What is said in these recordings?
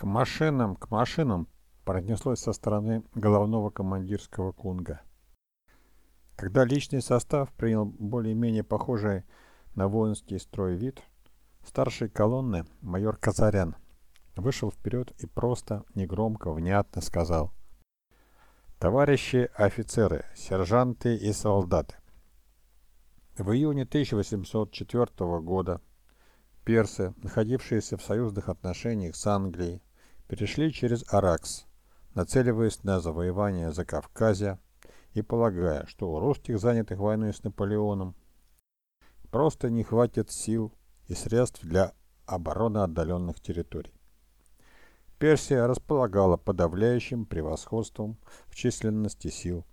К машинам, к машинам пронеслось со стороны головного командирского кунга. Когда личный состав принял более-менее похожий на воинский строй вид, старший колонны, майор Казарян, вышел вперед и просто, негромко, внятно сказал «Товарищи офицеры, сержанты и солдаты, в июне 1804 года персы, находившиеся в союзных отношениях с Англией, перешли через Аракс, нацеливаясь на завоевание Закавказья и полагая, что у русских, занятых войной с Наполеоном, просто не хватит сил и средств для обороны отдаленных территорий. Персия располагала подавляющим превосходством в численности сил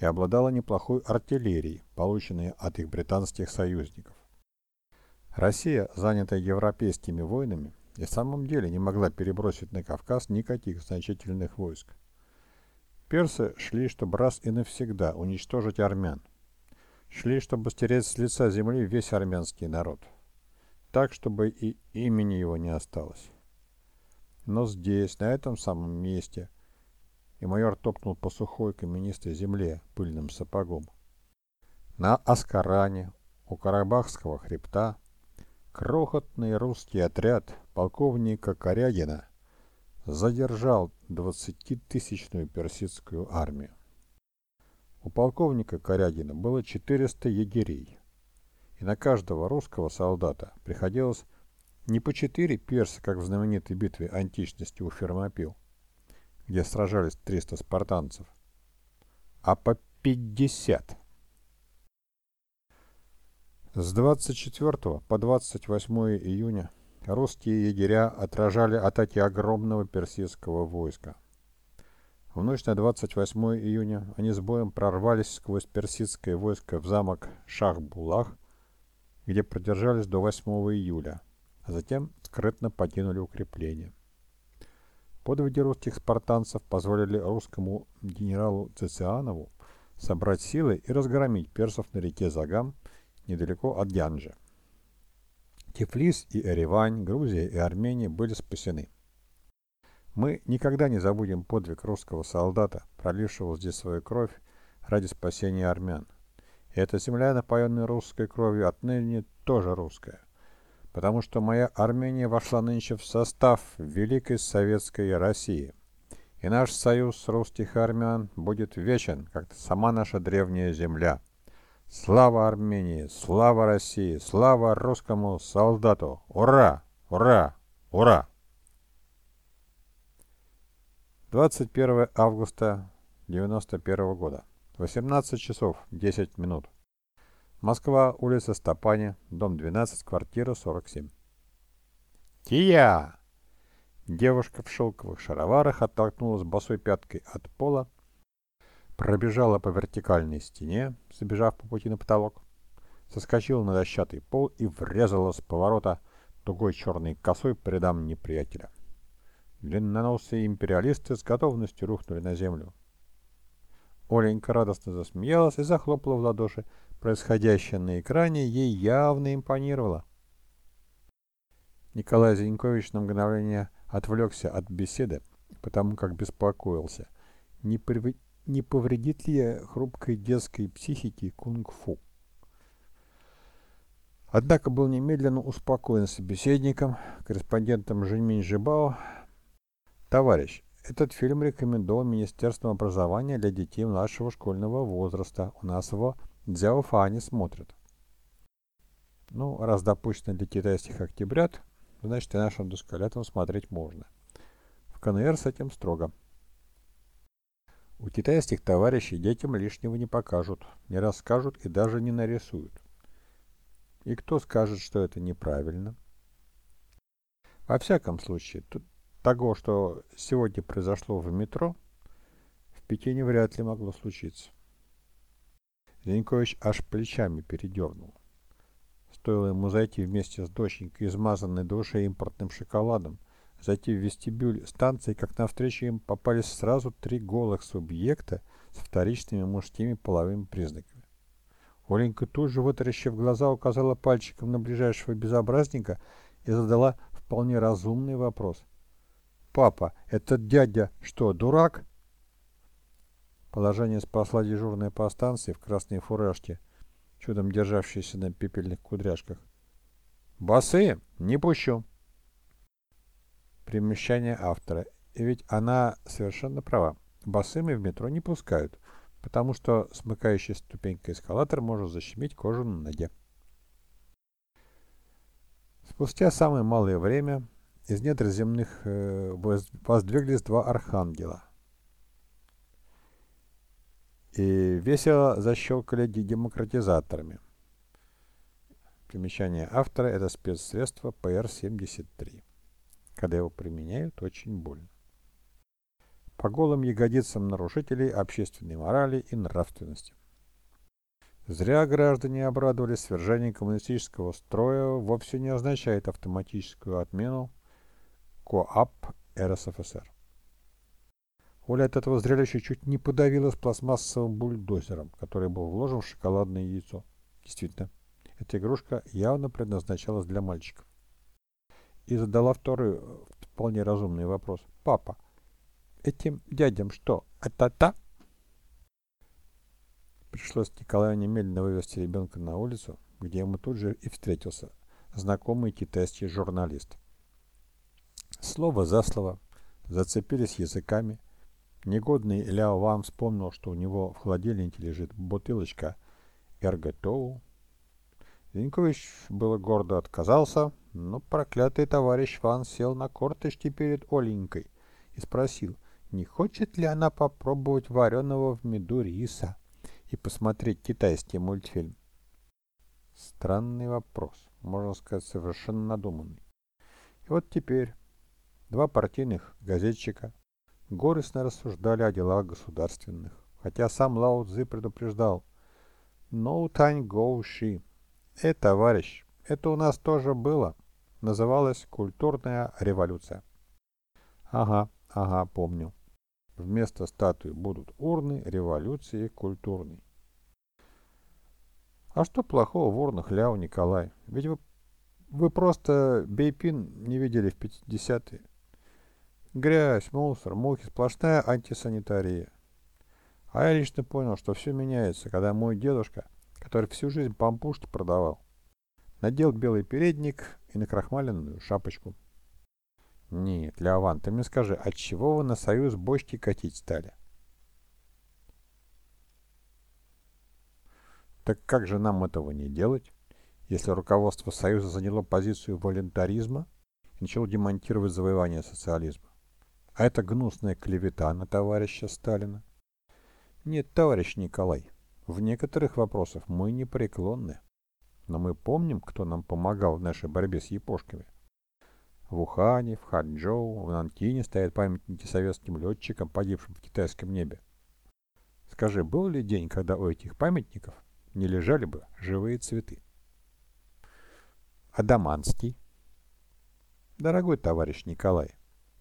и обладала неплохой артиллерией, полученной от их британских союзников. Россия, занятая европейскими войнами, и в самом деле не могла перебросить на Кавказ никаких значительных войск. Персы шли, чтобы раз и навсегда уничтожить армян. Шли, чтобы стереть с лица земли весь армянский народ. Так, чтобы и имени его не осталось. Но здесь, на этом самом месте, и майор топнул по сухой каменистой земле пыльным сапогом. На Аскаране, у Карабахского хребта, крохотный русский отряд полковника Корягина задержал двадцатитысячную персидскую армию. У полковника Корягина было 400 егерей, и на каждого русского солдата приходилось не по четыре перса, как в знаменитой битве античности у Фермопил, где сражались 300 спартанцев, а по 50. С 24 по 28 июня русские егеря отражали атаки огромного персидского войска. В ночь на 28 июня они с боем прорвались сквозь персидское войско в замок Шах-Булах, где продержались до 8 июля – а затем скрытно покинули укрепление. Подвиги русских спартанцев позволили русскому генералу Цицианову собрать силы и разгромить персов на реке Загам недалеко от Янджи. Тифлис и Эревань, Грузия и Армения были спасены. Мы никогда не забудем подвиг русского солдата, пролившего здесь свою кровь ради спасения армян. И эта земля, напоенная русской кровью, отныне тоже русская – потому что моя Армения вошла нынче в состав Великой Советской России. И наш союз русских армян будет вечен, как сама наша древняя земля. Слава Армении, слава России, слава русскому солдату! Ура! Ура! Ура! 21 августа 91 года. 18 часов 10 минут. Москва, улица Стопани, дом 12, квартира 47. «Тия!» Девушка в шелковых шароварах оттолкнулась босой пяткой от пола, пробежала по вертикальной стене, забежав по пути на потолок, соскочила на дощатый пол и врезала с поворота тугой черной косой по рядам неприятеля. Длинноносые империалисты с готовностью рухнули на землю. Оленька радостно засмеялась и захлопала в ладоши, Происходящее на экране ей явно импонировало. Николай Зинькович на мгновение отвлекся от беседы, потому как беспокоился, не, прив... не повредит ли хрупкой детской психике кунг-фу. Однако был немедленно успокоен собеседником, корреспондентом Женьминь Жибао. «Товарищ, этот фильм рекомендовал Министерством образования для детей младшего школьного возраста. У нас его Дзяофа не смотрят. Ну, раз допущено для китайских октябрят, значит и нашим дускалятам смотреть можно. В КНР с этим строго. У китайских товарищей детям лишнего не покажут, не расскажут и даже не нарисуют. И кто скажет, что это неправильно? Во всяком случае, того, что сегодня произошло в метро, в Пекине вряд ли могло случиться. Зинькович аж плечами передернул. Стоило ему зайти вместе с доченькой, измазанной до ушей импортным шоколадом, зайти в вестибюль станции, как навстречу им попались сразу три голых субъекта с вторичными мужскими половыми признаками. Оленька тут же, вытаращив глаза, указала пальчиком на ближайшего безобразника и задала вполне разумный вопрос. Папа, этот дядя что, дурак? Положение спасла дежурная по станции в красной фуражке, чудом державшаяся на пепельных кудряшках. «Басы! Не пущу!» Примещание автора. И ведь она совершенно права. Босыми в метро не пускают, потому что смыкающая ступенька эскалатор может защемить кожу на ноге. Спустя самое малое время из недр земных э, воздвиглись два архангела. И весело защелкали демократизаторами. Примечание автора – это спецсредство ПР-73. Когда его применяют, очень больно по голым ягодицам нарушителей общественной морали и нравственности. Зря граждане обрадовались свержение коммунистического строя вовсе не означает автоматическую отмену КОАП РСФСР. Оля от этого зрелища чуть не подавилась пластмассовым бульдозером, который был вложен в шоколадное яйцо. Действительно, эта игрушка явно предназначалась для мальчиков. И задала второй вполне разумный вопрос. «Папа, этим дядям что, это та? Пришлось Николаю немедленно вывести ребенка на улицу, где ему тут же и встретился знакомый китайский журналист. Слово за слово зацепились языками. Негодный Ляо Ван вспомнил, что у него в холодильнике лежит бутылочка Эрготоу. Зинькович было гордо отказался, но проклятый товарищ Ван сел на корточки перед Оленькой и спросил, не хочет ли она попробовать вареного в меду риса и посмотреть китайский мультфильм? Странный вопрос, можно сказать, совершенно надуманный. И вот теперь два партийных газетчика горестно рассуждали о делах государственных, хотя сам Лао Цзы предупреждал «No time go she». «Э, товарищ, это у нас тоже было», называлась «Культурная революция». Ага, ага, помню. Вместо статуи будут урны, революции культурной. А что плохого в урнах, Ляо Николай? Ведь вы, вы просто Бейпин не видели в 50-е. Грязь, мусор, мухи, сплошная антисанитария. А я лично понял, что все меняется, когда мой дедушка, который всю жизнь пампушки продавал, надел белый передник и накрахмаленную шапочку. Нет, Леован, ты мне скажи, от чего вы на союз бочки катить стали? Так как же нам этого не делать, если руководство Союза заняло позицию волонтаризма и начало демонтировать завоевание социализма? А это гнусная клевета на товарища Сталина. Нет, товарищ Николай, в некоторых вопросах мы непреклонны. Но мы помним, кто нам помогал в нашей борьбе с япошками. В Ухане, в Ханчжоу, в Нанкине стоят памятники советским летчикам, погибшим в китайском небе. Скажи, был ли день, когда у этих памятников не лежали бы живые цветы? Адаманский. Дорогой товарищ Николай,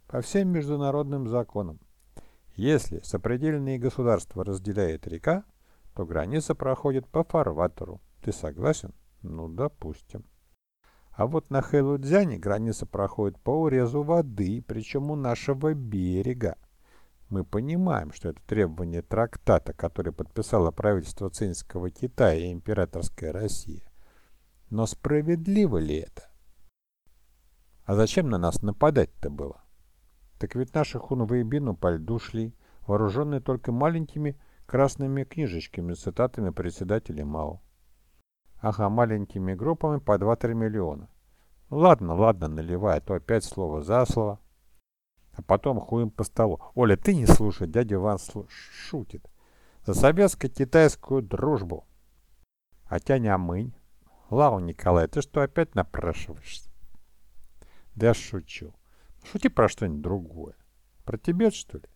по всем международным законам, если сопредельные государства разделяет река, то граница проходит по фарватеру. Ты согласен? Ну, допустим. А вот на Хэлудзяне граница проходит по урезу воды, причем у нашего берега. Мы понимаем, что это требование трактата, который подписало правительство Цинского Китая и императорская Россия. Но справедливо ли это? А зачем на нас нападать-то было? Так ведь наши хунвейбину по льду шли, вооруженные только маленькими красными книжечками с цитатами председателя Мао. Ага, маленькими группами по 2-3 миллиона. Ладно, ладно, наливай, а то опять слово за слово. А потом хуем по столу. Оля, ты не слушай, дядя Иван шутит. За советско-китайскую дружбу. А тя не амынь. Лау, Николай, ты что опять напрашиваешься? Да я шучу. Шути про что-нибудь другое. Про Тибет, что ли?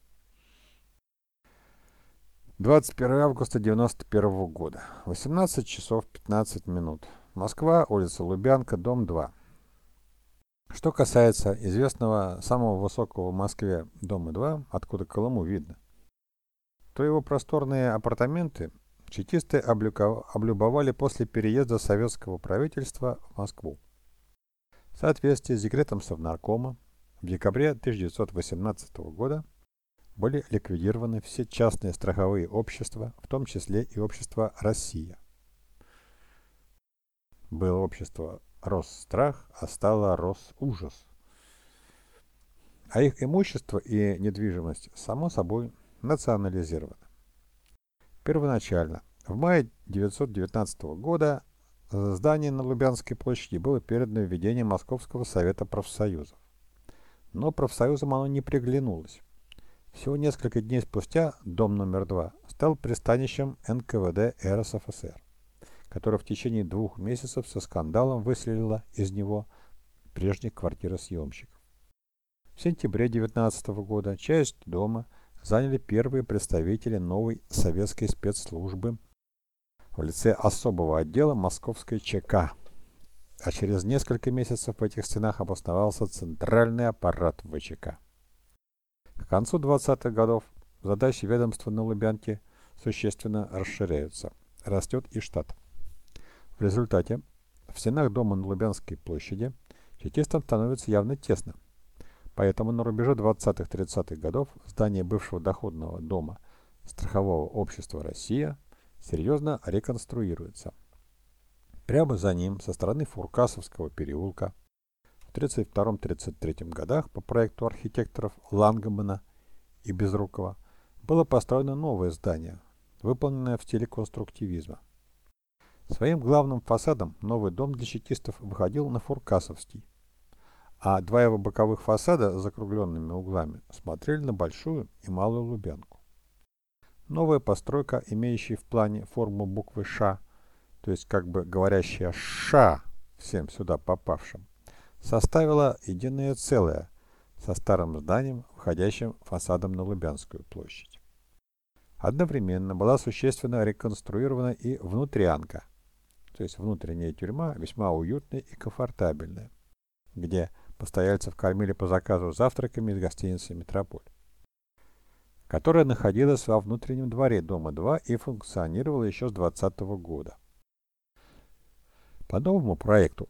21 августа 91 года. 18 часов 15 минут. Москва, улица Лубянка, дом 2. Что касается известного самого высокого в Москве дома 2, откуда Колыму видно, то его просторные апартаменты чекисты облюбовали после переезда советского правительства в Москву. В соответствии с декретом Совнаркома В декабре 1918 года были ликвидированы все частные страховые общества, в том числе и общество «Россия». Было общество «Росстрах», а стало «Росужас». А их имущество и недвижимость, само собой, национализированы. Первоначально, в мае 1919 года, здание на Лубянской площади было передано в ведение Московского совета профсоюзов. Но профсоюзам оно не приглянулось. Всего несколько дней спустя дом номер два стал пристанищем НКВД РСФСР, которое в течение двух месяцев со скандалом выселило из него прежних квартиросъемщиков. В сентябре 19 года часть дома заняли первые представители новой советской спецслужбы в лице особого отдела Московской ЧК. А через несколько месяцев в этих стенах обосновался центральный аппарат ВЧК. К концу 20-х годов задачи ведомства на Лубянке существенно расширяются. Растет и штат. В результате в стенах дома на Лубянской площади чекистам становится явно тесно. Поэтому на рубеже 20-30-х годов здание бывшего доходного дома страхового общества «Россия» серьезно реконструируется. Прямо за ним, со стороны Фуркасовского переулка, 1932-1933 годах по проекту архитекторов Лангемана и Безрукова было построено новое здание, выполненное в стиле конструктивизма. Своим главным фасадом новый дом для чекистов выходил на Фуркасовский, а два его боковых фасада с закругленными углами смотрели на Большую и Малую Лубянку. Новая постройка, имеющая в плане форму буквы «Ш», то есть как бы говорящая «Ша» всем сюда попавшим, составила единое целое со старым зданием, входящим фасадом на Лубянскую площадь. Одновременно была существенно реконструирована и внутрянка, то есть внутренняя тюрьма, весьма уютная и комфортабельная, где постояльцев кормили по заказу завтраками из гостиницы «Метрополь», которая находилась во внутреннем дворе дома 2 и функционировала еще с 2020 года. По новому проекту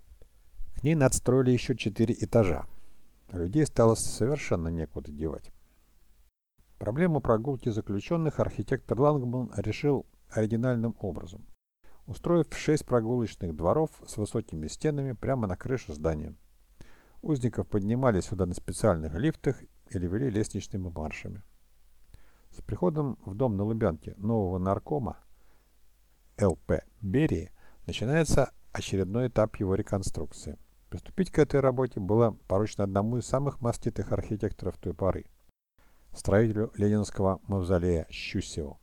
ней надстроили еще четыре этажа. Людей стало совершенно некуда девать. Проблему прогулки заключенных архитектор Лангман решил оригинальным образом, устроив шесть прогулочных дворов с высокими стенами прямо на крыше здания. Узников поднимали сюда на специальных лифтах или вели лестничными маршами. С приходом в дом на Лубянке нового наркома ЛП Берии начинается очередной этап его реконструкции. Приступить к этой работе было поручено одному из самых маститых архитекторов той поры – строителю ленинского мавзолея Щусеву.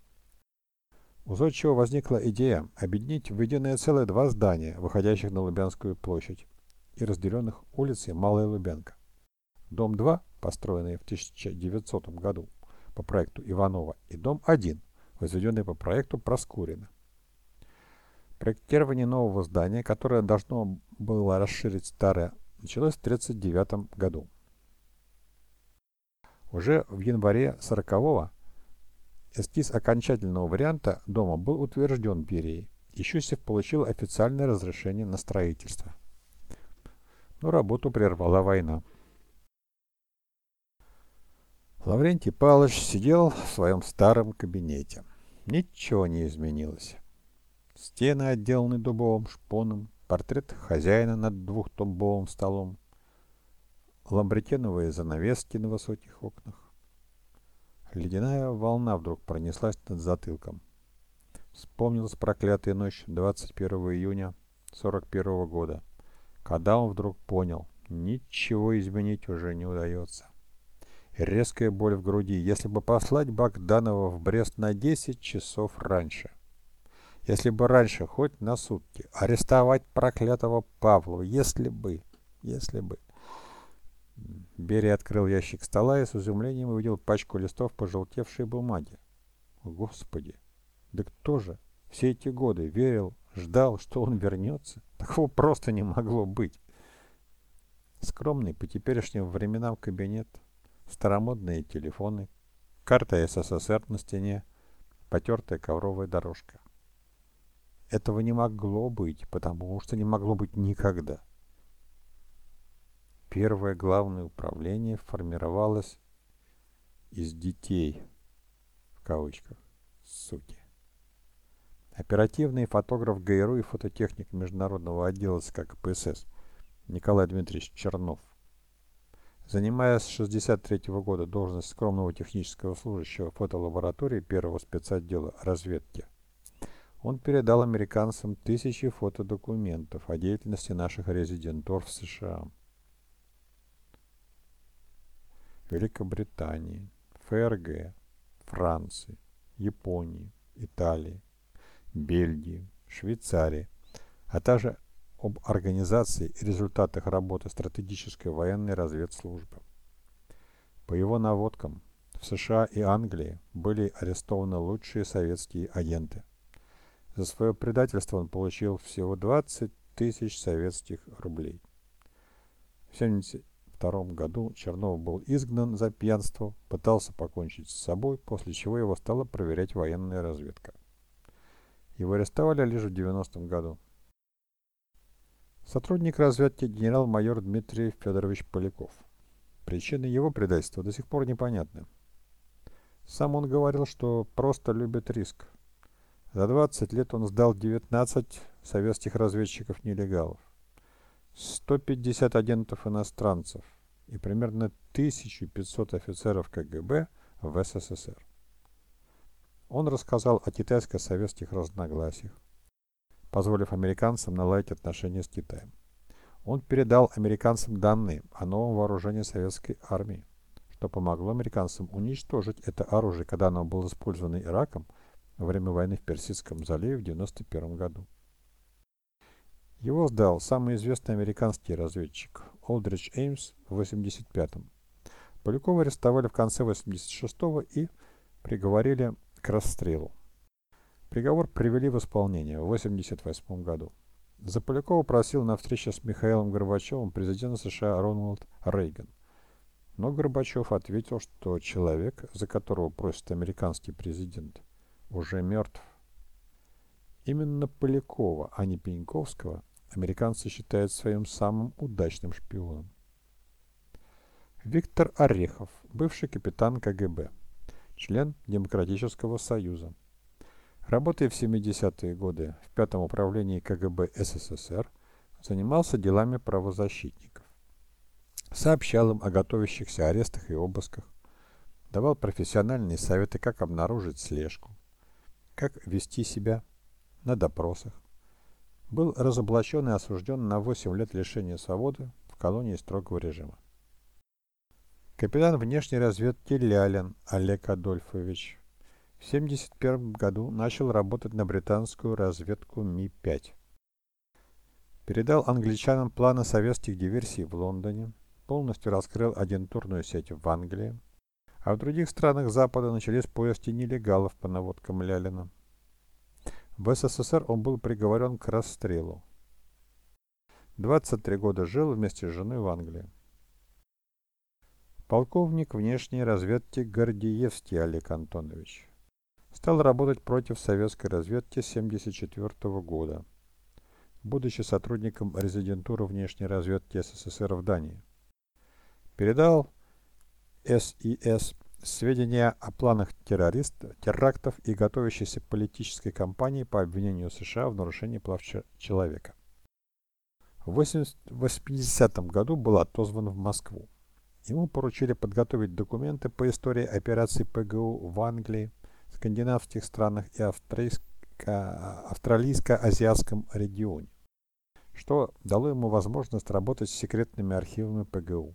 У Зодчего возникла идея объединить в единое целое два здания, выходящих на Лубянскую площадь и разделенных улицей Малая Лубянка. Дом 2, построенный в 1900 году по проекту Иванова, и дом 1, возведенный по проекту Проскурина. Проектирование нового здания, которое должно было расширить старое, началось в 1939 году. Уже в январе 40-го эскиз окончательного варианта дома был утвержден Берией, и Щусев получил официальное разрешение на строительство. Но работу прервала война. Лаврентий Павлович сидел в своем старом кабинете. Ничего не изменилось. Стены отделаны дубовым шпоном, портрет хозяина над двухтумбовым столом, ламбретеновые занавески на высоких окнах. Ледяная волна вдруг пронеслась над затылком. Вспомнилась проклятая ночь 21 июня 41 года, когда он вдруг понял, ничего изменить уже не удается. резкая боль в груди, если бы послать Богданова в Брест на 10 часов раньше — если бы раньше, хоть на сутки, арестовать проклятого Павлова, если бы, если бы. Берия открыл ящик стола и с изумлением увидел пачку листов пожелтевшей бумаги. Господи, да кто же все эти годы верил, ждал, что он вернется? Такого просто не могло быть. Скромный по теперешним временам кабинет, старомодные телефоны, карта СССР на стене, потертая ковровая дорожка. Этого не могло быть, потому что не могло быть никогда. Первое главное управление формировалось из детей, в кавычках, суки. Оперативный фотограф ГРУ и фототехник международного отдела СК КПСС Николай Дмитриевич Чернов. Занимая с 1963 года должность скромного технического служащего фотолаборатории первого спецотдела разведки, он передал американцам тысячи фотодокументов о деятельности наших резидентур в США, Великобритании, ФРГ, Франции, Японии, Италии, Бельгии, Швейцарии, а также об организации и результатах работы стратегической военной разведслужбы. По его наводкам в США и Англии были арестованы лучшие советские агенты. За свое предательство он получил всего 20 тысяч советских рублей. В 1972 году Чернов был изгнан за пьянство, пытался покончить с собой, после чего его стала проверять военная разведка. Его арестовали лишь в 90-м году. Сотрудник разведки генерал-майор Дмитрий Федорович Поляков. Причины его предательства до сих пор непонятны. Сам он говорил, что просто любит риск. За 20 лет он сдал 19 советских разведчиков-нелегалов, 150 агентов иностранцев и примерно 1500 офицеров КГБ в СССР. Он рассказал о китайско-советских разногласиях, позволив американцам наладить отношения с Китаем. Он передал американцам данные о новом вооружении советской армии, что помогло американцам уничтожить это оружие, когда оно было использовано Ираком во время войны в Персидском заливе в 1991 году. Его сдал самый известный американский разведчик Олдридж Эймс в 1985 Полякова арестовали в конце 1986 и приговорили к расстрелу. Приговор привели в исполнение в 1988 году. За Полякова просил на встречу с Михаилом Горбачевым президент США Рональд Рейган. Но Горбачев ответил, что человек, за которого просит американский президент, уже мертв. Именно Полякова, а не Пеньковского, американцы считают своим самым удачным шпионом. Виктор Орехов, бывший капитан КГБ член Демократического союза. Работая в 70-е годы в пятом управлении КГБ СССР, занимался делами правозащитников. Сообщал им о готовящихся арестах и обысках, давал профессиональные советы, как обнаружить слежку, как вести себя на допросах. Был разоблачен и осужден на 8 лет лишения свободы в колонии строгого режима. Капитан внешней разведки Лялин Олег Адольфович в 1971 году начал работать на британскую разведку Ми-5. Передал англичанам планы советских диверсий в Лондоне, полностью раскрыл агентурную сеть в Англии, а в других странах Запада начались поиски нелегалов по наводкам Лялина. В СССР он был приговорен к расстрелу. 23 года жил вместе с женой в Англии. Полковник внешней разведки Гордеевский Олег Антонович. Стал работать против советской разведки с 1974 года, будучи сотрудником резидентуры внешней разведки СССР в Дании. Передал СИС сведения о планах террористов, терактов и готовящейся политической кампании по обвинению США в нарушении прав человека. В 1980 году был отозван в Москву. Ему поручили подготовить документы по истории операций ПГУ в Англии, скандинавских странах и австралийско-азиатском регионе, что дало ему возможность работать с секретными архивами ПГУ.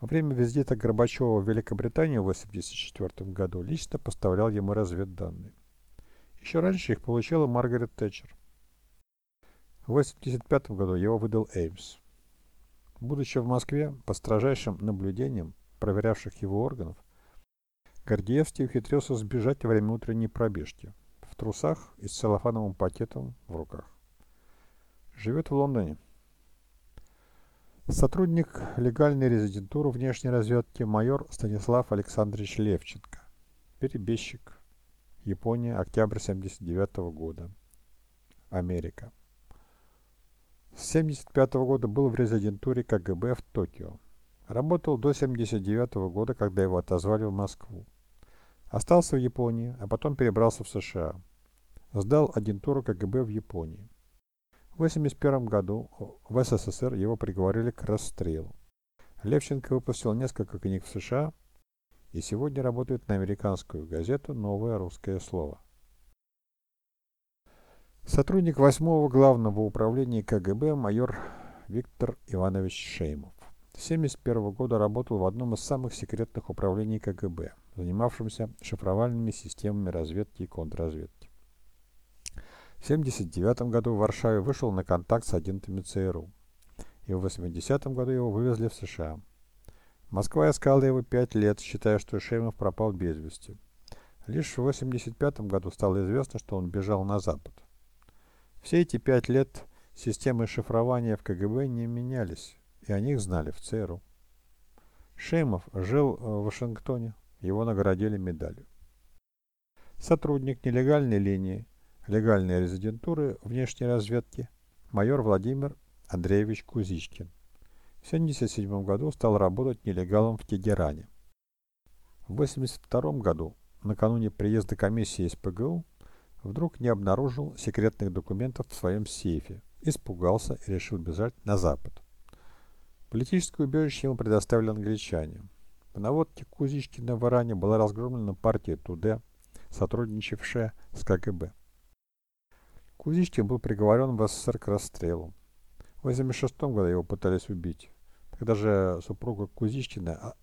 Во время визита Горбачева в Великобританию в 1984 году лично поставлял ему разведданные. Еще раньше их получила Маргарет Тэтчер. В 1985 году его выдал Эймс. Будучи в Москве, под строжайшим наблюдением проверявших его органов, Гордеевский ухитрился сбежать во время утренней пробежки, в трусах и с целлофановым пакетом в руках. Живет в Лондоне. Сотрудник легальной резидентуры внешней разведки майор Станислав Александрович Левченко. Перебежчик. Япония, октябрь 79 года. Америка. С 1975 года был в резидентуре КГБ в Токио. Работал до 1979 года, когда его отозвали в Москву. Остался в Японии, а потом перебрался в США. Сдал агентуру КГБ в Японии. В 1981 году в СССР его приговорили к расстрелу. Левченко выпустил несколько книг в США и сегодня работает на американскую газету «Новое русское слово». Сотрудник 8 главного управления КГБ майор Виктор Иванович Шеймов. С 1971 года работал в одном из самых секретных управлений КГБ, занимавшемся шифровальными системами разведки и контрразведки. В 1979 году в Варшаве вышел на контакт с агентами ЦРУ, и в 80 году его вывезли в США. Москва искала его пять лет, считая, что Шеймов пропал без вести. Лишь в 85 году стало известно, что он бежал на Запад. Все эти пять лет системы шифрования в КГБ не менялись, и о них знали в ЦРУ. Шеймов жил в Вашингтоне, его наградили медалью. Сотрудник нелегальной линии, легальной резидентуры внешней разведки, майор Владимир Андреевич Кузичкин. В 1977 году стал работать нелегалом в Тегеране. В 1982 году, накануне приезда комиссии из ПГУ, вдруг не обнаружил секретных документов в своем сейфе, испугался и решил бежать на запад. Политическое убежище ему предоставили англичане. По наводке Кузичкина в Иране была разгромлена партия Туде, сотрудничавшая с КГБ. Кузичкин был приговорен в СССР к расстрелу. В 1986 году его пытались убить. Тогда же супруга Кузичкина, а,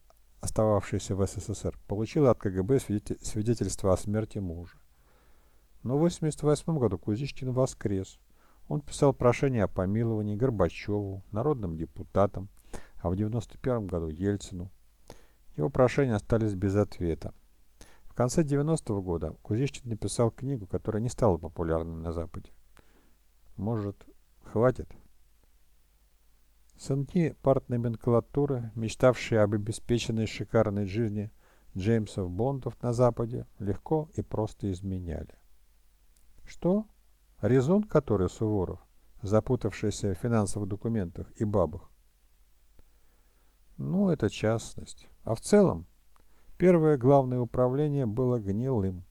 остававшаяся в СССР, получила от КГБ свидетельство о смерти мужа. Но в 1988 году Кузичкин воскрес. Он писал прошение о помиловании Горбачеву, народным депутатам, а в 1991 году Ельцину. Его прошения остались без ответа. Конце 90-го года Кузичкин написал книгу, которая не стала популярной на Западе. Может, хватит? Сынки партноменклатуры, мечтавшие об обеспеченной шикарной жизни Джеймсов Бондов на Западе, легко и просто изменяли. Что? Резон, который Суворов, запутавшийся в финансовых документах и бабах? Ну, это частность. А в целом, первое главное управление было гнилым.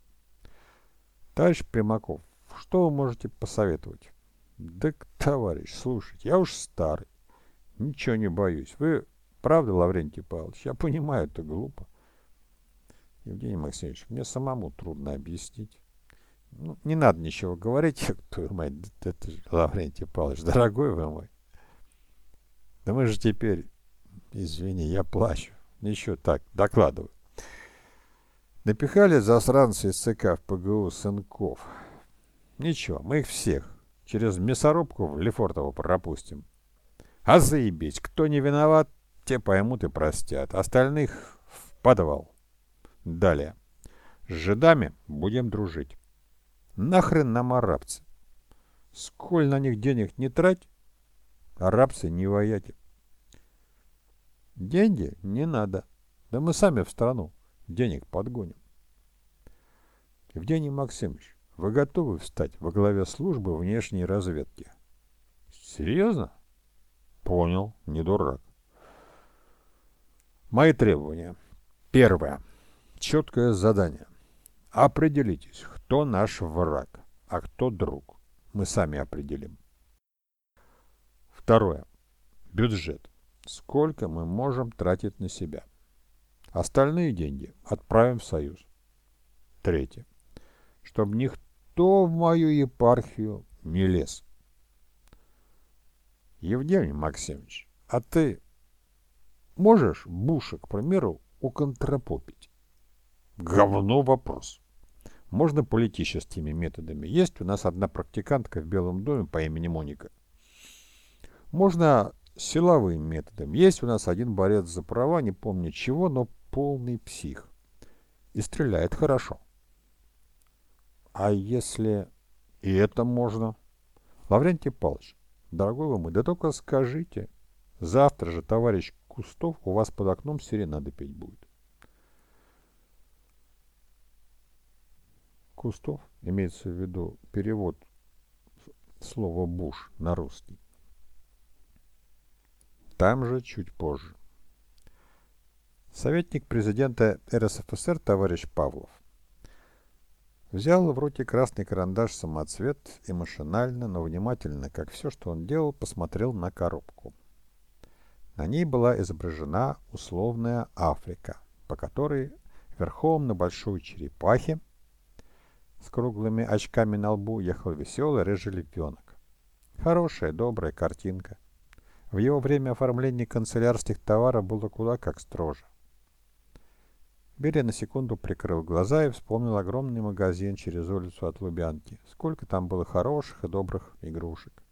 Товарищ Примаков, что вы можете посоветовать? Да, товарищ, слушайте, я уж старый. Ничего не боюсь. Вы правда, Лаврентий Павлович? Я понимаю, это глупо. Евгений Максимович, мне самому трудно объяснить. Ну, не надо ничего говорить, твою мать, это же Лаврентий Павлович, дорогой вы мой. Да мы же теперь, извини, я плачу. Еще так, докладываю. Напихали засранцы из ЦК в ПГУ сынков. Ничего, мы их всех через мясорубку в Лефортово пропустим. А заебись, кто не виноват, те поймут и простят. Остальных в подвал. Далее. С жидами будем дружить. Нахрен нам арабцы? Сколь на них денег не трать, арабцы не вояки. Деньги не надо. Да мы сами в страну денег подгоним. Евгений Максимович, вы готовы встать во главе службы внешней разведки? Серьезно? Понял, не дурак. Мои требования. Первое. Четкое задание. Определитесь, кто наш враг, а кто друг. Мы сами определим. Второе. Бюджет. Сколько мы можем тратить на себя. Остальные деньги отправим в Союз. Третье. Чтобы никто в мою епархию не лез. Евгений Максимович, а ты можешь Буша, к примеру, уконтропопить? Говно вопрос. Можно политическими методами. Есть у нас одна практикантка в Белом доме по имени Моника. Можно силовым методом. Есть у нас один борец за права, не помню чего, но полный псих. И стреляет хорошо. А если и это можно? Лаврентий Павлович, дорогой вы мой, да только скажите. Завтра же товарищ Кустов у вас под окном серенады петь будет. Кустов, имеется в виду перевод слова «буш» на русский. там же чуть позже. Советник президента РСФСР товарищ Павлов взял в руки красный карандаш-самоцвет и машинально, но внимательно, как все, что он делал, посмотрел на коробку. На ней была изображена условная Африка, по которой верхом на большой черепахе с круглыми очками на лбу ехал веселый рыжий лепенок. Хорошая, добрая картинка. В его время оформление канцелярских товаров было куда как строже. Берия на секунду прикрыл глаза и вспомнил огромный магазин через улицу от Лубянки. Сколько там было хороших и добрых игрушек.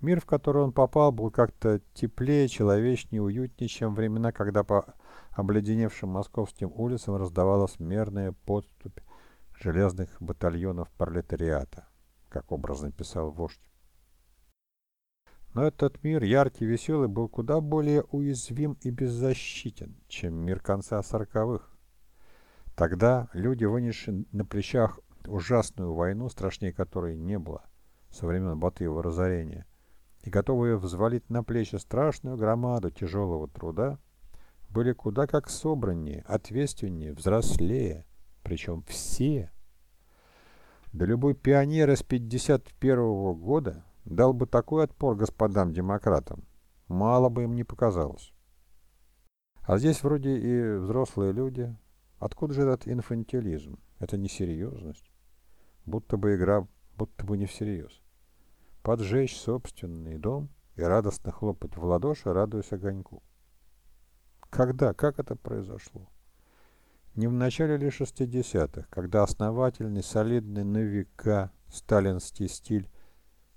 Мир, в который он попал, был как-то теплее, человечнее, уютнее, чем времена, когда по обледеневшим московским улицам раздавалась мерная подступь железных батальонов пролетариата, как образно писал вождь. Но этот мир, яркий веселый, был куда более уязвим и беззащитен, чем мир конца сороковых. Тогда люди, вынесшие на плечах ужасную войну, страшнее которой не было со времен Батыева разорения, и готовые взвалить на плечи страшную громаду тяжелого труда, были куда как собраннее, ответственнее, взрослее, причем все. Да любой пионер из 51 -го года дал бы такой отпор господам-демократам, мало бы им не показалось. А здесь вроде и взрослые люди. Откуда же этот инфантилизм? Это несерьезность. Будто бы игра, будто бы не всерьез. Поджечь собственный дом и радостно хлопать в ладоши, радуясь огоньку. Когда? Как это произошло? Не в начале ли 60-х, когда основательный, солидный на века сталинский стиль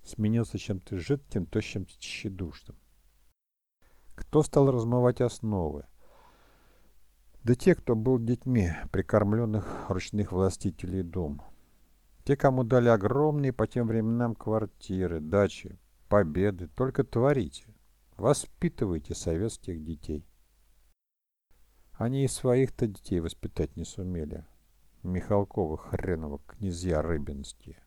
сменился чем-то жидким, то чем-то тщедушным. Кто стал размывать основы? Да те, кто был детьми прикормленных ручных властителей дома. Те, кому дали огромные по тем временам квартиры, дачи, победы. Только творите. Воспитывайте советских детей. Они и своих-то детей воспитать не сумели. Михалкова, хренова, князья рыбинские.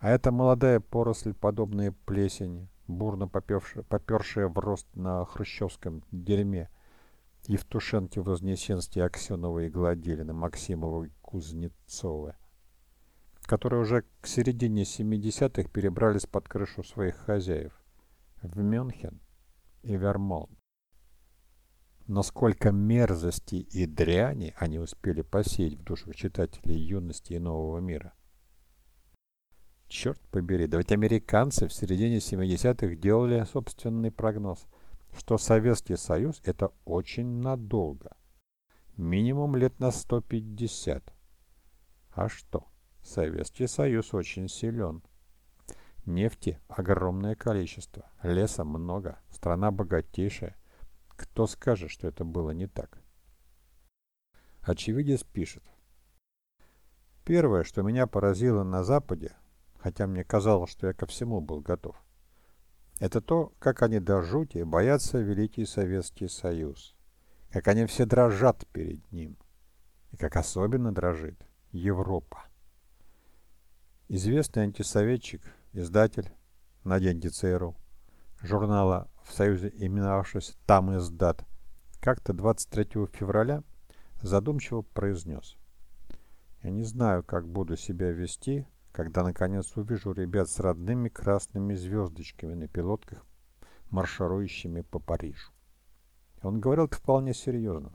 А эта молодая поросль, подобная плесени, бурно попевшая, попершая в рост на хрущевском дерьме, Евтушенке, Вознесенске, Аксеновой и Гладилина, Максимовой, Кузнецовой, которые уже к середине 70-х перебрались под крышу своих хозяев в Мюнхен и Вермонт. Но сколько мерзости и дряни они успели посеять в душах читателей юности и нового мира. Черт побери, да ведь американцы в середине 70-х делали собственный прогноз, что Советский Союз это очень надолго. Минимум лет на 150. А что? Советский Союз очень силен. Нефти огромное количество, леса много, страна богатейшая. Кто скажет, что это было не так? Очевидец пишет. Первое, что меня поразило на Западе, хотя мне казалось, что я ко всему был готов. Это то, как они до жути боятся Великий Советский Союз, как они все дрожат перед ним, и как особенно дрожит Европа. Известный антисоветчик, издатель на деньги ЦРУ, журнала в Союзе именовавшись «Там издат», как-то 23 февраля задумчиво произнес. «Я не знаю, как буду себя вести, когда наконец увижу ребят с родными красными звездочками на пилотках, марширующими по Парижу. Он говорил это вполне серьезно.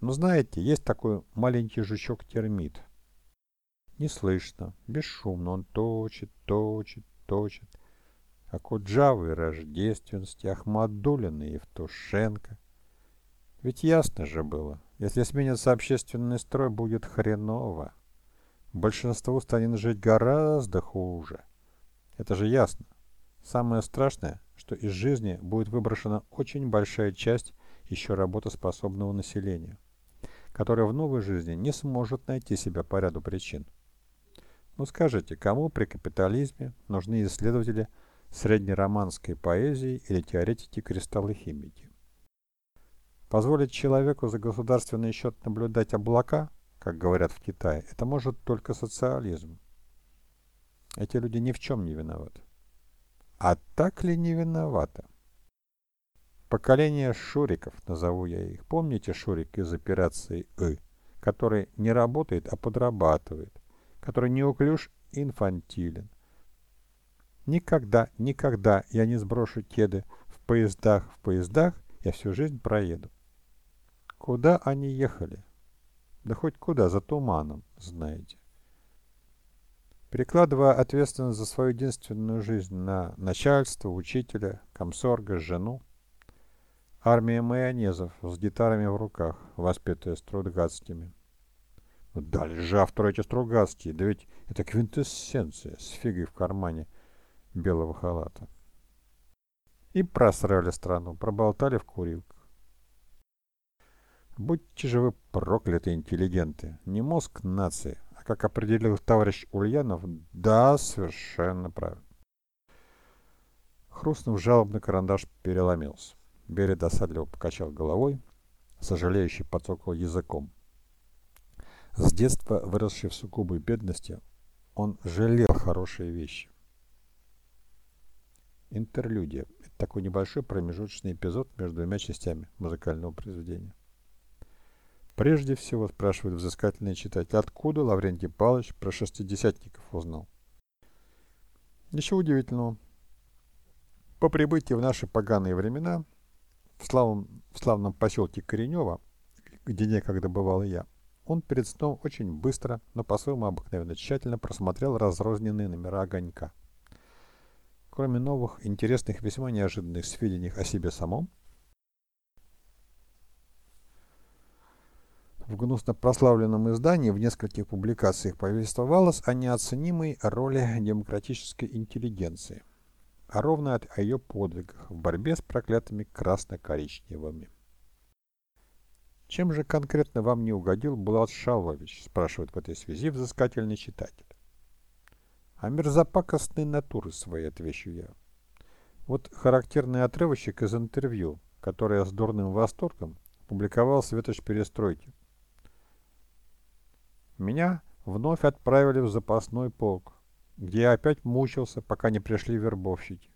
Но знаете, есть такой маленький жучок-термит. Не слышно, бесшумно он точит, точит, точит. Как у Джавы Рождественности, Ахмадулина и Евтушенко. Ведь ясно же было, если сменится общественный строй, будет хреново. Большинству станет жить гораздо хуже. Это же ясно. Самое страшное, что из жизни будет выброшена очень большая часть еще работоспособного населения, которое в новой жизни не сможет найти себя по ряду причин. Ну скажите, кому при капитализме нужны исследователи среднероманской поэзии или теоретики кристаллохимики? Позволить человеку за государственный счет наблюдать облака – как говорят в Китае, это может только социализм. Эти люди ни в чем не виноваты. А так ли не виноваты? Поколение шуриков, назову я их. Помните шурик из операции «И», который не работает, а подрабатывает, который неуклюж и инфантилен. Никогда, никогда я не сброшу кеды в поездах, в поездах я всю жизнь проеду. Куда они ехали? Да хоть куда, за туманом, знаете. Перекладывая ответственность за свою единственную жизнь на начальство, учителя, комсорга, жену, армия майонезов с гитарами в руках, воспетая Стругацкими. Ну, дали же авторы эти Стругацкие, да ведь это квинтэссенция с фигой в кармане белого халата. И просрали страну, проболтали в курилках. Будьте же вы прокляты, интеллигенты. Не мозг нации, а как определил товарищ Ульянов, да, совершенно правильно. Хрустнув жалобно, карандаш переломился. Берия досадливо покачал головой, сожалеющий подсокал языком. С детства, выросший в сугубой бедности, он жалел хорошие вещи. Интерлюдия – это такой небольшой промежуточный эпизод между двумя частями музыкального произведения. Прежде всего, спрашивает взыскательный читатель, откуда Лаврентий Павлович про шестидесятников узнал? Ничего удивительного. По прибытии в наши поганые времена, в славном, в славном поселке Коренева, где некогда бывал и я, он перед сном очень быстро, но по-своему обыкновенно тщательно просмотрел разрозненные номера огонька. Кроме новых, интересных, весьма неожиданных сведений о себе самом, в гнусно прославленном издании в нескольких публикациях повествовалось о неоценимой роли демократической интеллигенции, а ровно о ее подвигах в борьбе с проклятыми красно-коричневыми. Чем же конкретно вам не угодил Булат Шалвович, спрашивает в этой связи взыскательный читатель. А мерзопакостной натуры своей, отвечу я. Вот характерный отрывочек из интервью, которое с дурным восторгом публиковал Светоч Перестройки меня вновь отправили в запасной полк, где я опять мучился, пока не пришли вербовщики.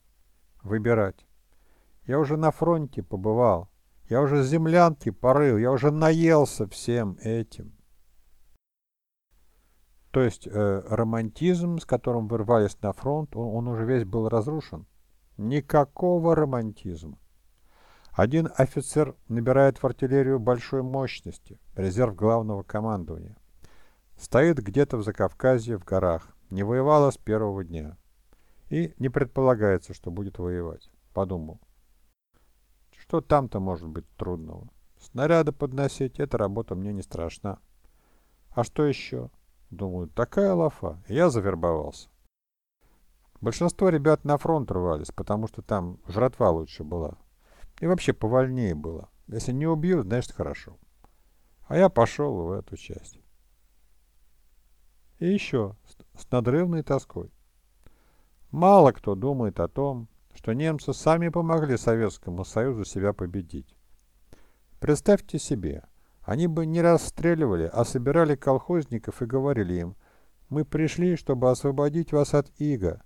Выбирать. Я уже на фронте побывал, я уже землянки порыл, я уже наелся всем этим. То есть э, романтизм, с которым вырвались на фронт, он, он уже весь был разрушен. Никакого романтизма. Один офицер набирает в артиллерию большой мощности, резерв главного командования. Стоит где-то в Закавказье, в горах. Не воевала с первого дня. И не предполагается, что будет воевать. Подумал. Что там-то может быть трудного? Снаряды подносить – эта работа мне не страшна. А что еще? Думаю, такая лафа. Я завербовался. Большинство ребят на фронт рвались, потому что там жратва лучше была. И вообще повольнее было. Если не убьют, значит хорошо. А я пошел в эту часть. И еще с надрывной тоской. Мало кто думает о том, что немцы сами помогли Советскому Союзу себя победить. Представьте себе, они бы не расстреливали, а собирали колхозников и говорили им, «Мы пришли, чтобы освободить вас от ига.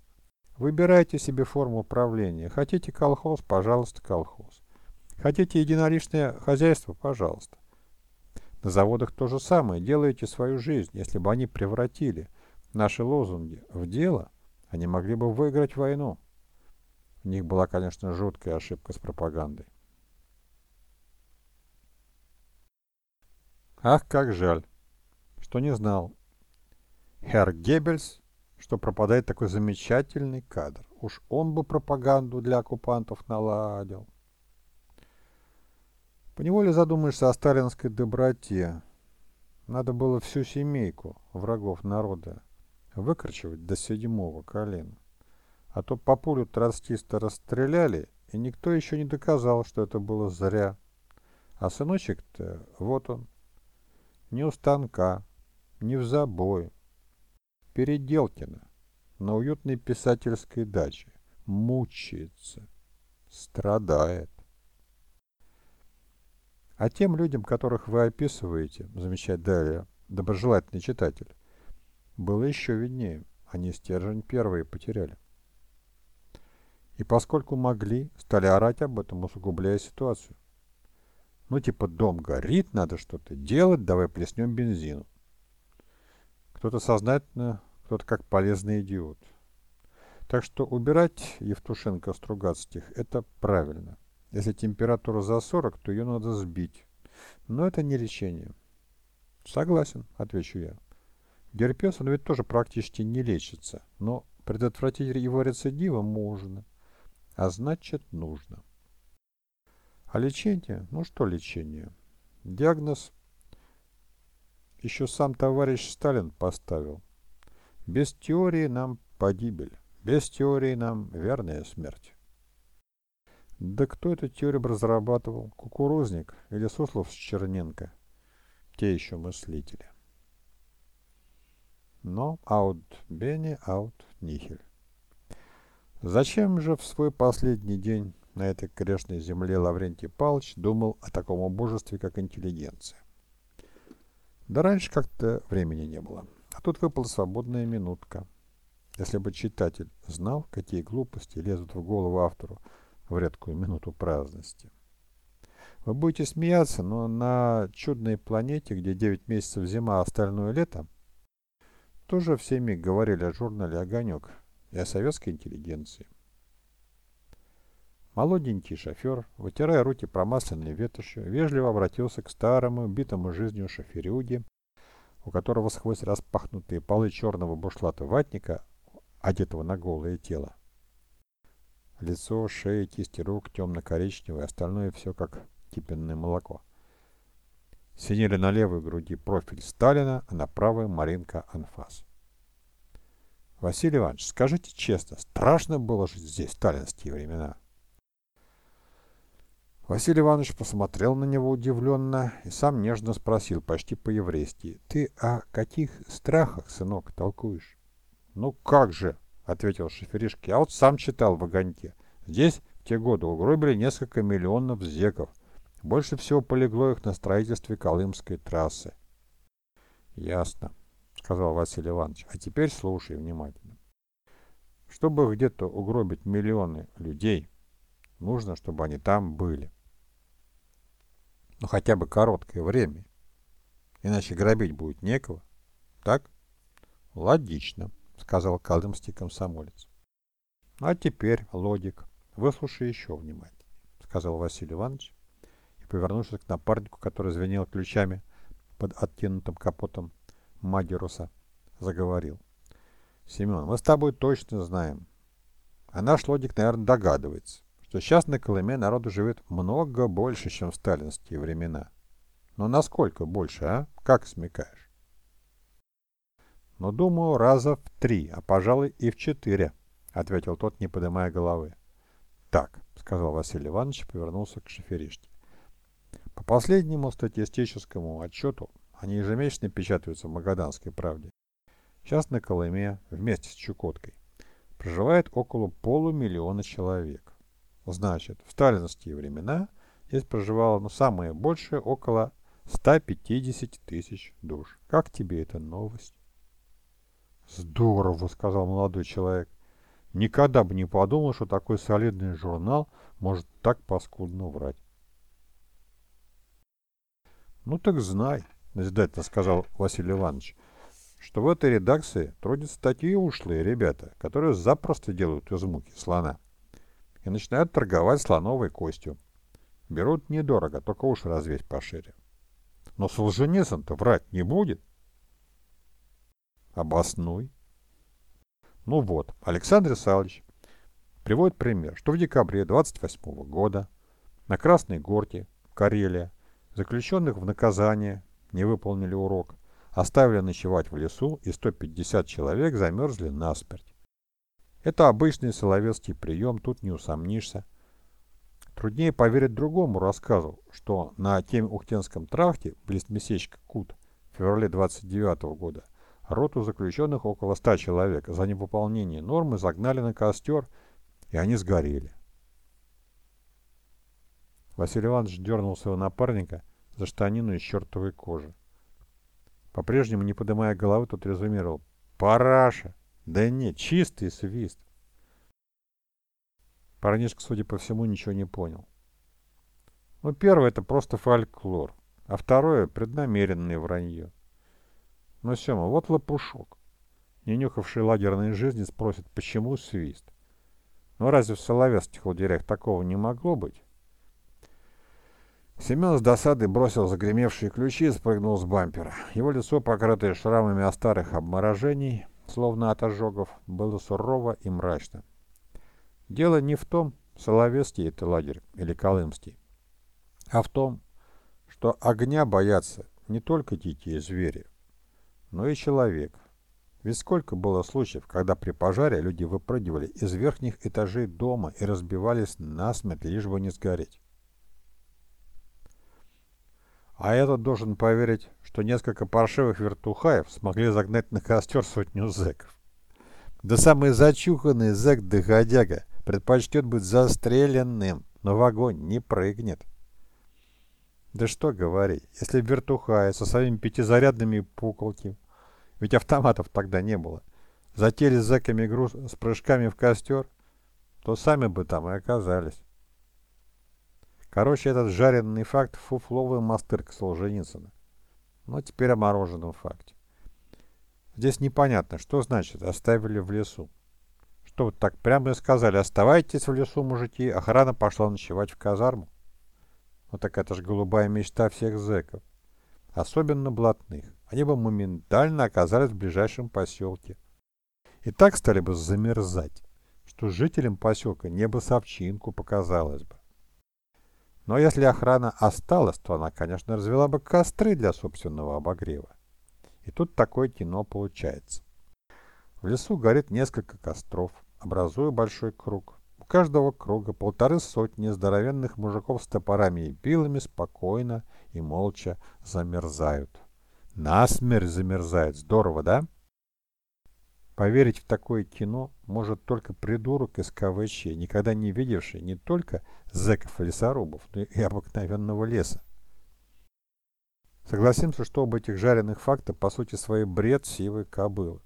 Выбирайте себе форму правления. Хотите колхоз? Пожалуйста, колхоз. Хотите единоличное хозяйство? Пожалуйста. На заводах то же самое. Делайте свою жизнь. Если бы они превратили наши лозунги в дело, они могли бы выиграть войну. У них была, конечно, жуткая ошибка с пропагандой. Ах, как жаль, что не знал. Херр Геббельс, что пропадает такой замечательный кадр. Уж он бы пропаганду для оккупантов наладил. Поневоле задумаешься о сталинской доброте. Надо было всю семейку врагов народа выкручивать до седьмого колена. А то по пулю троцкиста расстреляли, и никто еще не доказал, что это было зря. А сыночек-то, вот он, не у станка, не в забой. Переделкино, на уютной писательской даче, мучается, страдает. А тем людям, которых вы описываете, замечает далее доброжелательный читатель, было еще виднее. Они стержень первые потеряли. И поскольку могли, стали орать об этом, усугубляя ситуацию. Ну типа дом горит, надо что-то делать, давай плеснем бензину. Кто-то сознательно, кто-то как полезный идиот. Так что убирать Евтушенко Стругацких – это правильно. Если температура за 40, то ее надо сбить. Но это не лечение. Согласен, отвечу я. Герпес, он ведь тоже практически не лечится, но предотвратить его рецидива можно, а значит нужно. А лечение? Ну что лечение? Диагноз еще сам товарищ Сталин поставил. Без теории нам погибель, без теории нам верная смерть. Да кто эту теорию разрабатывал? Кукурузник или Суслов с Черненко? Те еще мыслители. Но аут бене, аут нихель. Зачем же в свой последний день на этой грешной земле Лаврентий Павлович думал о таком убожестве, как интеллигенция? Да раньше как-то времени не было. А тут выпала свободная минутка. Если бы читатель знал, какие глупости лезут в голову автору в редкую минуту праздности. Вы будете смеяться, но на чудной планете, где 9 месяцев зима, а остальное лето, тоже всеми говорили о журнале «Огонек» и о советской интеллигенции. Молоденький шофер, вытирая руки промасленной ветошью, вежливо обратился к старому, битому жизнью шоферюге, у которого сквозь распахнутые полы черного бушлата ватника, одетого на голое тело, Лицо, шея, кисти рук темно-коричневое, остальное все как кипенное молоко. Синели на левой груди профиль Сталина, а на правой Маринка Анфас. Василий Иванович, скажите честно, страшно было жить здесь в сталинские времена? Василий Иванович посмотрел на него удивленно и сам нежно спросил, почти по-еврейски, «Ты о каких страхах, сынок, толкуешь?» «Ну как же!» Ответил шоферишки. А вот сам читал в огоньке. Здесь в те годы угробили несколько миллионов зеков. Больше всего полегло их на строительстве Колымской трассы. Ясно, сказал Василий Иванович. А теперь слушай внимательно. Чтобы где-то угробить миллионы людей, нужно, чтобы они там были. Ну хотя бы короткое время. Иначе грабить будет некого. Так? Логично. — сказал калдымский комсомолец. — А теперь, Лодик, выслушай еще внимательнее, — сказал Василий Иванович и, повернувшись к напарнику, который звенел ключами под оттянутым капотом Мадируса, заговорил. — Семен, мы с тобой точно знаем, а наш Лодик, наверное, догадывается, что сейчас на Колыме народу живет много больше, чем в сталинские времена. Но насколько больше, а? Как смекаешь? Но, думаю, раза в три, а, пожалуй, и в четыре, — ответил тот, не поднимая головы. — Так, — сказал Василий Иванович повернулся к шоферишке. По последнему статистическому отчету, они ежемесячно печатаются в Магаданской правде, сейчас на Колыме вместе с Чукоткой проживает около полумиллиона человек. Значит, в сталинские времена здесь проживало ну, самое большее около 150 тысяч душ. Как тебе эта новость? «Здорово», — сказал молодой человек. «Никогда бы не подумал, что такой солидный журнал может так паскудно врать». «Ну так знай», — назидательно сказал Василий Иванович, «что в этой редакции трудятся такие ушлые ребята, которые запросто делают из муки слона и начинают торговать слоновой костью. Берут недорого, только уши развесь пошире. Но Солженицын-то врать не будет. Обоснуй. Ну вот, Александр Исаевич приводит пример, что в декабре 28 года на Красной Горке, Карелия, заключенных в наказание не выполнили урок, оставили ночевать в лесу и 150 человек замерзли насмерть. Это обычный соловецкий прием, тут не усомнишься. Труднее поверить другому рассказу, что на теме Ухтенском тракте близ местечка Кут в феврале 29 года Роту заключенных около ста человек за невыполнение нормы загнали на костер, и они сгорели. Василий Иванович дернул своего напарника за штанину из чертовой кожи. По-прежнему, не поднимая головы, тот резюмировал. «Параша! Да нет, чистый свист!» Парнишка, судя по всему, ничего не понял. Ну, первое — это просто фольклор, а второе — преднамеренное вранье. Ну, Сема, вот лопушок. Не нюхавший лагерной жизни спросит, почему свист? Ну, разве в соловецких лагерях такого не могло быть? Семен с досадой бросил загремевшие ключи и спрыгнул с бампера. Его лицо, покрытое шрамами от старых обморожений, словно от ожогов, было сурово и мрачно. Дело не в том, Соловецкий это лагерь или Колымский, а в том, что огня боятся не только дикие звери, но и человек. Ведь сколько было случаев, когда при пожаре люди выпрыгивали из верхних этажей дома и разбивались насмерть, лишь бы не сгореть. А этот должен поверить, что несколько паршивых вертухаев смогли загнать на костер сотню зэков. Да самый зачуханный зэк-доходяга предпочтет быть застреленным, но в огонь не прыгнет. Да что говорить, если вертухаи со своими пятизарядными пуколки, ведь автоматов тогда не было, затели с зэками груз с прыжками в костер, то сами бы там и оказались. Короче, этот жареный факт — фуфловый мастырка Солженицына. Но теперь о мороженом факте. Здесь непонятно, что значит «оставили в лесу». Что вот так прямо и сказали «оставайтесь в лесу, мужики», охрана пошла ночевать в казарму. Вот так это ж голубая мечта всех зэков. Особенно блатных. Они бы моментально оказались в ближайшем поселке. И так стали бы замерзать, что жителям поселка небо совчинку показалось бы. Но если охрана осталась, то она, конечно, развела бы костры для собственного обогрева. И тут такое кино получается. В лесу горит несколько костров, образуя большой круг. Каждого круга полторы сотни здоровенных мужиков с топорами и пилами спокойно и молча замерзают. Насмерть замерзают. Здорово, да? Поверить в такое кино может только придурок из КВЧ, никогда не видевший не только зэков и лесорубов, но и обыкновенного леса. Согласимся, что об этих жареных фактах по сути своей бред сивой кобылы.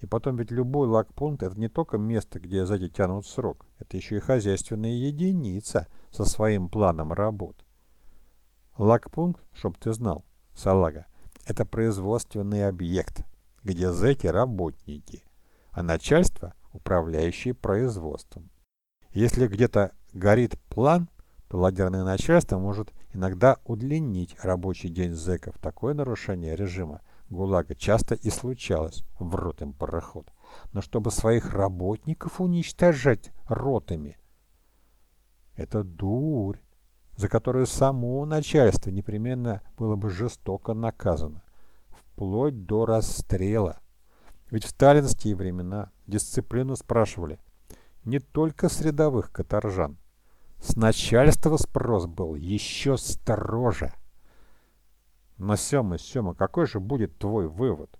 И потом ведь любой лагпункт это не только место, где зэки тянут срок, это еще и хозяйственная единица со своим планом работ. Лагпункт, чтоб ты знал, салага, это производственный объект, где зэки – работники, а начальство – управляющие производством. Если где-то горит план, то лагерное начальство может иногда удлинить рабочий день зэков. Такое нарушение режима ГУЛАГа часто и случалось, в рот им пароход. Но чтобы своих работников уничтожать ротами, это дурь, за которую само начальство непременно было бы жестоко наказано вплоть до расстрела. Ведь в сталинские времена дисциплину спрашивали не только с рядовых каторжан. С начальства спрос был еще строже. Но, Сема, Сема, какой же будет твой вывод?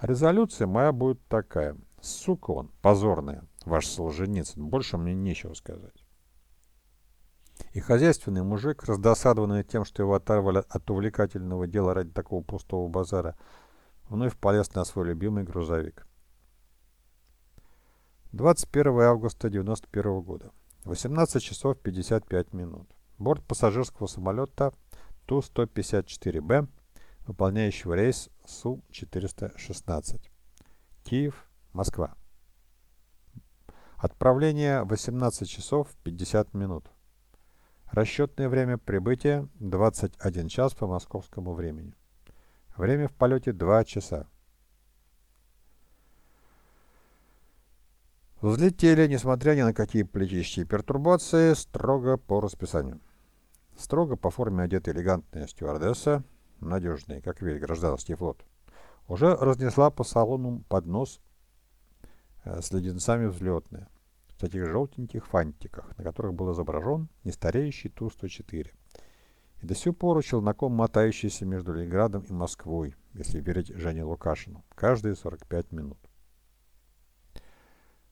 Резолюция моя будет такая. Сука он, позорная, ваш Солженицын. Больше мне нечего сказать. И хозяйственный мужик, раздосадованный тем, что его оторвали от увлекательного дела ради такого пустого базара, вновь полез на свой любимый грузовик. 21 августа 1991 года. 18 часов 55 минут. Борт пассажирского самолета Ту-154Б, выполняющего рейс Су-416. Киев, Москва. Отправление 18 часов 50 минут. Расчетное время прибытия 21 час по московскому времени. Время в полете 2 часа. Взлетели, несмотря ни на какие политические пертурбации, строго по расписанию. Строго по форме одетая элегантная стюардесса, надежная, как весь гражданский флот, уже разнесла по салону поднос э, с леденцами взлетные в таких желтеньких фантиках, на которых был изображен нестареющий Ту-104. И до сих пор челноком мотающийся между Ленинградом и Москвой, если верить Жене Лукашину, каждые 45 минут.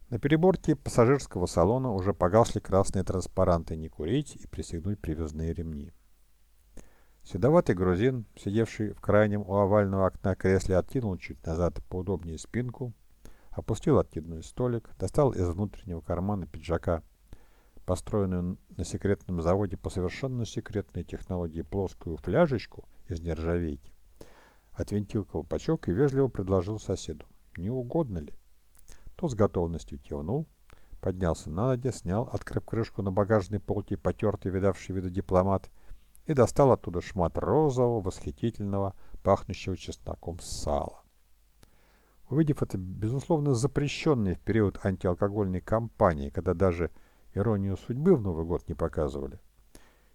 На переборке пассажирского салона уже погасли красные транспаранты «Не курить» и «Пристегнуть привязные ремни». Седоватый грузин, сидевший в крайнем у овального окна кресле, откинул чуть назад поудобнее спинку, опустил откидной столик, достал из внутреннего кармана пиджака построенную на секретном заводе по совершенно секретной технологии плоскую фляжечку из нержавейки, отвинтил колпачок и вежливо предложил соседу, не угодно ли. Тот с готовностью кивнул, поднялся на ноги, снял, открыв крышку на багажной полке, потертый, видавший вида дипломат, и достал оттуда шмат розового, восхитительного, пахнущего чесноком сала. Увидев это, безусловно, запрещенное в период антиалкогольной кампании, когда даже иронию судьбы в Новый год не показывали,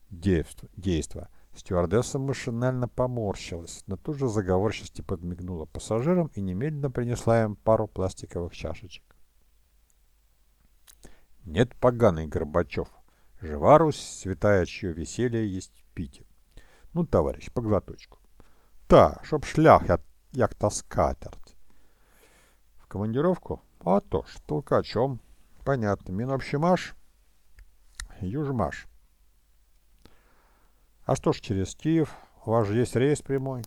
действо, действо стюардесса машинально поморщилась, но тут же заговорчески подмигнула пассажирам и немедленно принесла им пару пластиковых чашечек. Нет поганый Горбачев. Жива Русь, святая, чье веселье есть в пите. Ну, товарищ, по глоточку. Та, чтоб шлях, як, як та скатерть. В командировку? А то ж, толкачом. Понятно. Минобщимаш? Южмаш. А что ж через Киев? У вас же есть рейс прямой.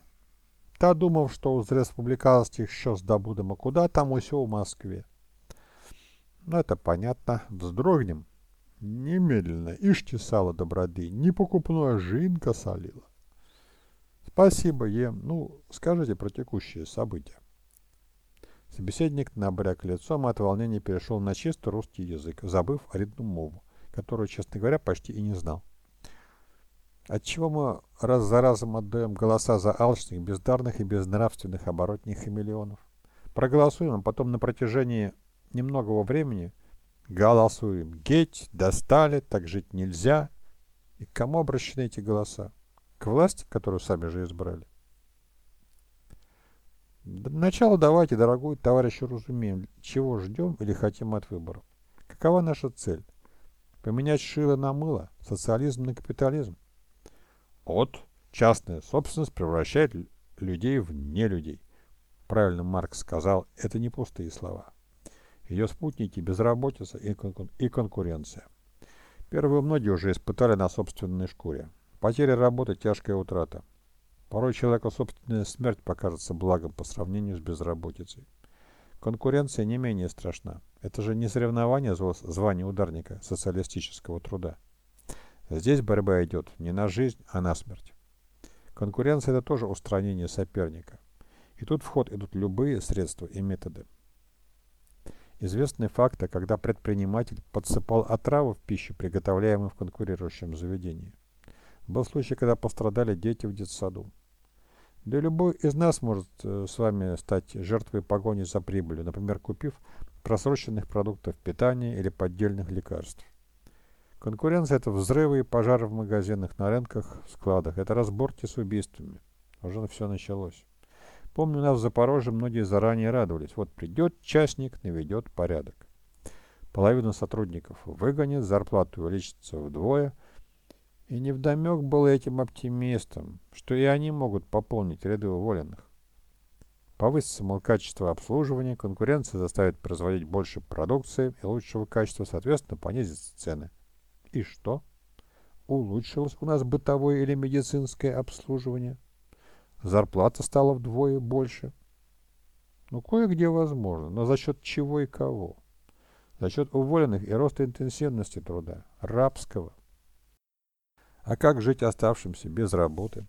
Та думав, что з республиканских що здобудем, а куда там усё в Москве. Ну, это понятно. Вздрогнем. Немедленно. Ишьте сало доброды. Не покупное жинка солила. Спасибо, ем. Ну, скажите про текущие события. Собеседник набряк лицом от волнения перешел на чисто русский язык, забыв о рідну мову, которую, честно говоря, почти и не знал. Отчего мы раз за разом отдаем голоса за алчных, бездарных и безнравственных оборотних хамелеонов? Проголосуем, а потом на протяжении немногого времени голосуем. Геть, достали, так жить нельзя. И к кому обращены эти голоса? К власти, которую сами же избрали? Начало давайте, дорогой товарищ, разумеем, чего ждем или хотим от выборов. Какова наша цель? Поменять шило на мыло, социализм на капитализм. От частная собственность превращает людей в нелюдей. Правильно Маркс сказал, это не пустые слова. Ее спутники – безработица и, кон и конкуренция. Первые многие уже испытали на собственной шкуре. Потеря работы – тяжкая утрата. Порой человеку собственная смерть покажется благом по сравнению с безработицей. Конкуренция не менее страшна. Это же не соревнование за звание ударника социалистического труда. Здесь борьба идет не на жизнь, а на смерть. Конкуренция – это тоже устранение соперника. И тут в ход идут любые средства и методы. Известны факты, когда предприниматель подсыпал отраву в пищу, приготовляемую в конкурирующем заведении. Был случай, когда пострадали дети в детсаду. Да любой из нас может э, с вами стать жертвой погони за прибылью, например, купив просроченных продуктов питания или поддельных лекарств. Конкуренция – это взрывы и пожары в магазинах, на рынках, складах. Это разборки с убийствами. Уже все началось. Помню, у нас в Запорожье многие заранее радовались. Вот придет частник, наведет порядок. Половина сотрудников выгонит, зарплату увеличится вдвое. И невдомек было этим оптимистам, что и они могут пополнить ряды уволенных. Повысится, мол, качество обслуживания, конкуренция заставит производить больше продукции и лучшего качества, соответственно, понизятся цены. И что? Улучшилось у нас бытовое или медицинское обслуживание? Зарплата стала вдвое больше. Ну, кое-где возможно, но за счет чего и кого? За счет уволенных и роста интенсивности труда, рабского. А как жить оставшимся без работы?